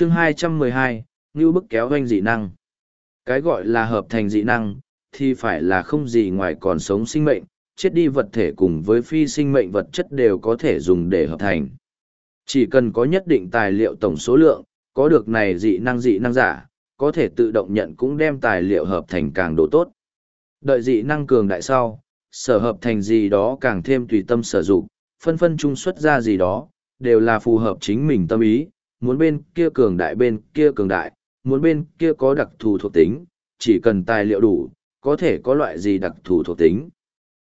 chương 212, ngưu bức kéo doanh dị năng. Cái gọi là hợp thành dị năng, thì phải là không gì ngoài còn sống sinh mệnh, chết đi vật thể cùng với phi sinh mệnh vật chất đều có thể dùng để hợp thành. Chỉ cần có nhất định tài liệu tổng số lượng, có được này dị năng dị năng giả, có thể tự động nhận cũng đem tài liệu hợp thành càng độ tốt. Đợi dị năng cường đại sau, sở hợp thành gì đó càng thêm tùy tâm sở dụng, phân phân trung xuất ra gì đó, đều là phù hợp chính mình tâm ý, muốn bên kia cường đại bên kia cường đại, muốn bên kia có đặc thù thuộc tính, chỉ cần tài liệu đủ, có thể có loại gì đặc thù thuộc tính.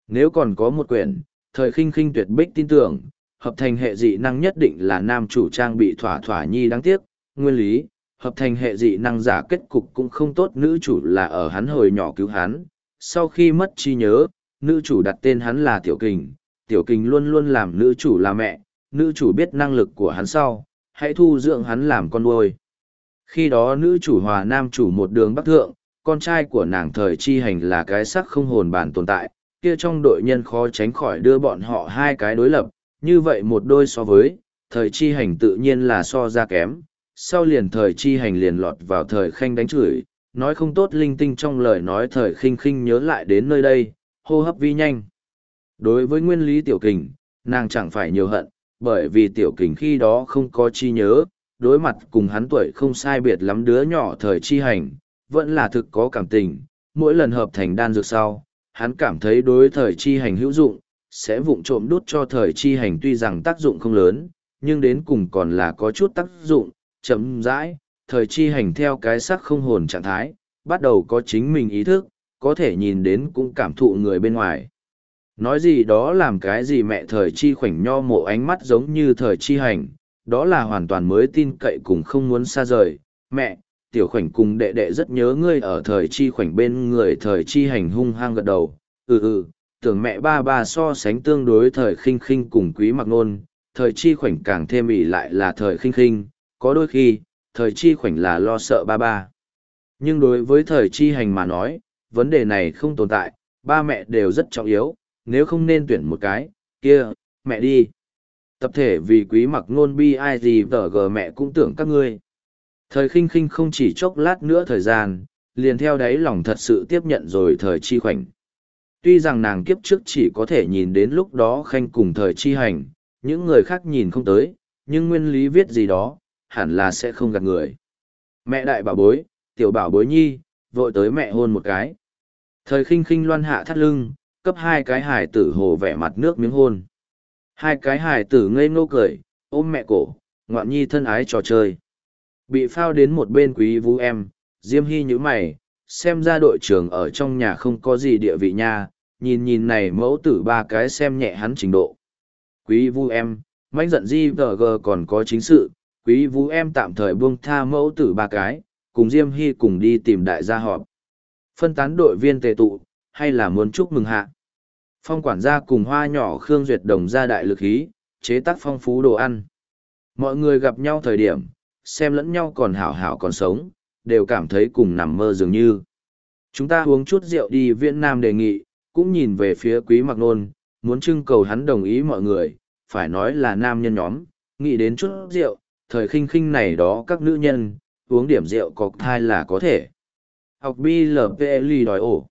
Nếu còn có một quyển, thời khinh khinh tuyệt bích tin tưởng, hợp thành hệ dị năng nhất định là nam chủ trang bị thỏa thỏa nhi đáng tiếc, nguyên lý, hợp thành hệ dị năng giả kết cục cũng không tốt nữ chủ là ở hắn hồi nhỏ cứu hắn, sau khi mất trí nhớ, nữ chủ đặt tên hắn là Tiểu Kình, Tiểu Kình luôn luôn làm nữ chủ là mẹ, nữ chủ biết năng lực của hắn sau, hãy thu dưỡng hắn làm con nuôi. Khi đó nữ chủ hòa nam chủ một đường bắc thượng, con trai của nàng thời chi hành là cái sắc không hồn bản tồn tại, kia trong đội nhân khó tránh khỏi đưa bọn họ hai cái đối lập, như vậy một đôi so với, thời chi hành tự nhiên là so ra kém, sau liền thời chi hành liền lọt vào thời khanh đánh chửi, nói không tốt linh tinh trong lời nói thời khinh khinh nhớ lại đến nơi đây, hô hấp vi nhanh. Đối với nguyên lý tiểu kình, nàng chẳng phải nhiều hận, bởi vì tiểu kình khi đó không có chi nhớ, đối mặt cùng hắn tuổi không sai biệt lắm đứa nhỏ thời chi hành, vẫn là thực có cảm tình, mỗi lần hợp thành đan dược sau, hắn cảm thấy đối thời chi hành hữu dụng, sẽ vụng trộm đút cho thời chi hành tuy rằng tác dụng không lớn, nhưng đến cùng còn là có chút tác dụng, chậm rãi, thời chi hành theo cái sắc không hồn trạng thái, bắt đầu có chính mình ý thức, có thể nhìn đến cũng cảm thụ người bên ngoài. Nói gì đó làm cái gì mẹ thời chi khoảnh nho mộ ánh mắt giống như thời chi hành, đó là hoàn toàn mới tin cậy cùng không muốn xa rời. Mẹ, tiểu khoảnh cùng đệ đệ rất nhớ ngươi ở thời chi khoảnh bên người thời chi hành hung hăng gật đầu. Ừ ừ, tưởng mẹ ba ba so sánh tương đối thời khinh khinh cùng quý mặc nôn, thời chi khoảnh càng thêm ỉ lại là thời khinh khinh, có đôi khi, thời chi khoảnh là lo sợ ba ba. Nhưng đối với thời chi hành mà nói, vấn đề này không tồn tại, ba mẹ đều rất trọng yếu, nếu không nên tuyển một cái, kia, mẹ đi. Tập thể vì quý mặc ngôn bi ai gì tờ gờ mẹ cũng tưởng các ngươi. Thời khinh khinh không chỉ chốc lát nữa thời gian, liền theo đáy lòng thật sự tiếp nhận rồi thời chi khoảnh. Tuy rằng nàng kiếp trước chỉ có thể nhìn đến lúc đó khanh cùng thời chi hành, những người khác nhìn không tới, nhưng nguyên lý viết gì đó, hẳn là sẽ không gạt người. Mẹ đại bảo bối, tiểu bảo bối nhi, vội tới mẹ hôn một cái. Thời khinh khinh loan hạ thắt lưng, cấp hai cái hải tử hồ vẻ mặt nước miếng hôn. Hai cái hải tử ngây ngô cười, ôm mẹ cổ, ngoạn nhi thân ái trò chơi. Bị phao đến một bên quý vũ em, Diêm Hy như mày, xem ra đội trưởng ở trong nhà không có gì địa vị nha, nhìn nhìn này mẫu tử ba cái xem nhẹ hắn trình độ. Quý vũ em, manh giận di vờ gờ còn có chính sự, quý vũ em tạm thời buông tha mẫu tử ba cái, cùng Diêm Hy cùng đi tìm đại gia họp. Phân tán đội viên tề tụ, hay là muốn chúc mừng hạ. Phong quản gia cùng hoa nhỏ Khương Duyệt đồng ra đại lực ý, chế tác phong phú đồ ăn. Mọi người gặp nhau thời điểm, xem lẫn nhau còn hảo hảo còn sống, đều cảm thấy cùng nằm mơ dường như. Chúng ta uống chút rượu đi Viễn Nam đề nghị, cũng nhìn về phía quý mặc nôn, muốn trưng cầu hắn đồng ý mọi người, phải nói là nam nhân nhóm, nghĩ đến chút rượu, thời khinh khinh này đó các nữ nhân, uống điểm rượu cọc thai là có thể. Học BLPL đòi ổ.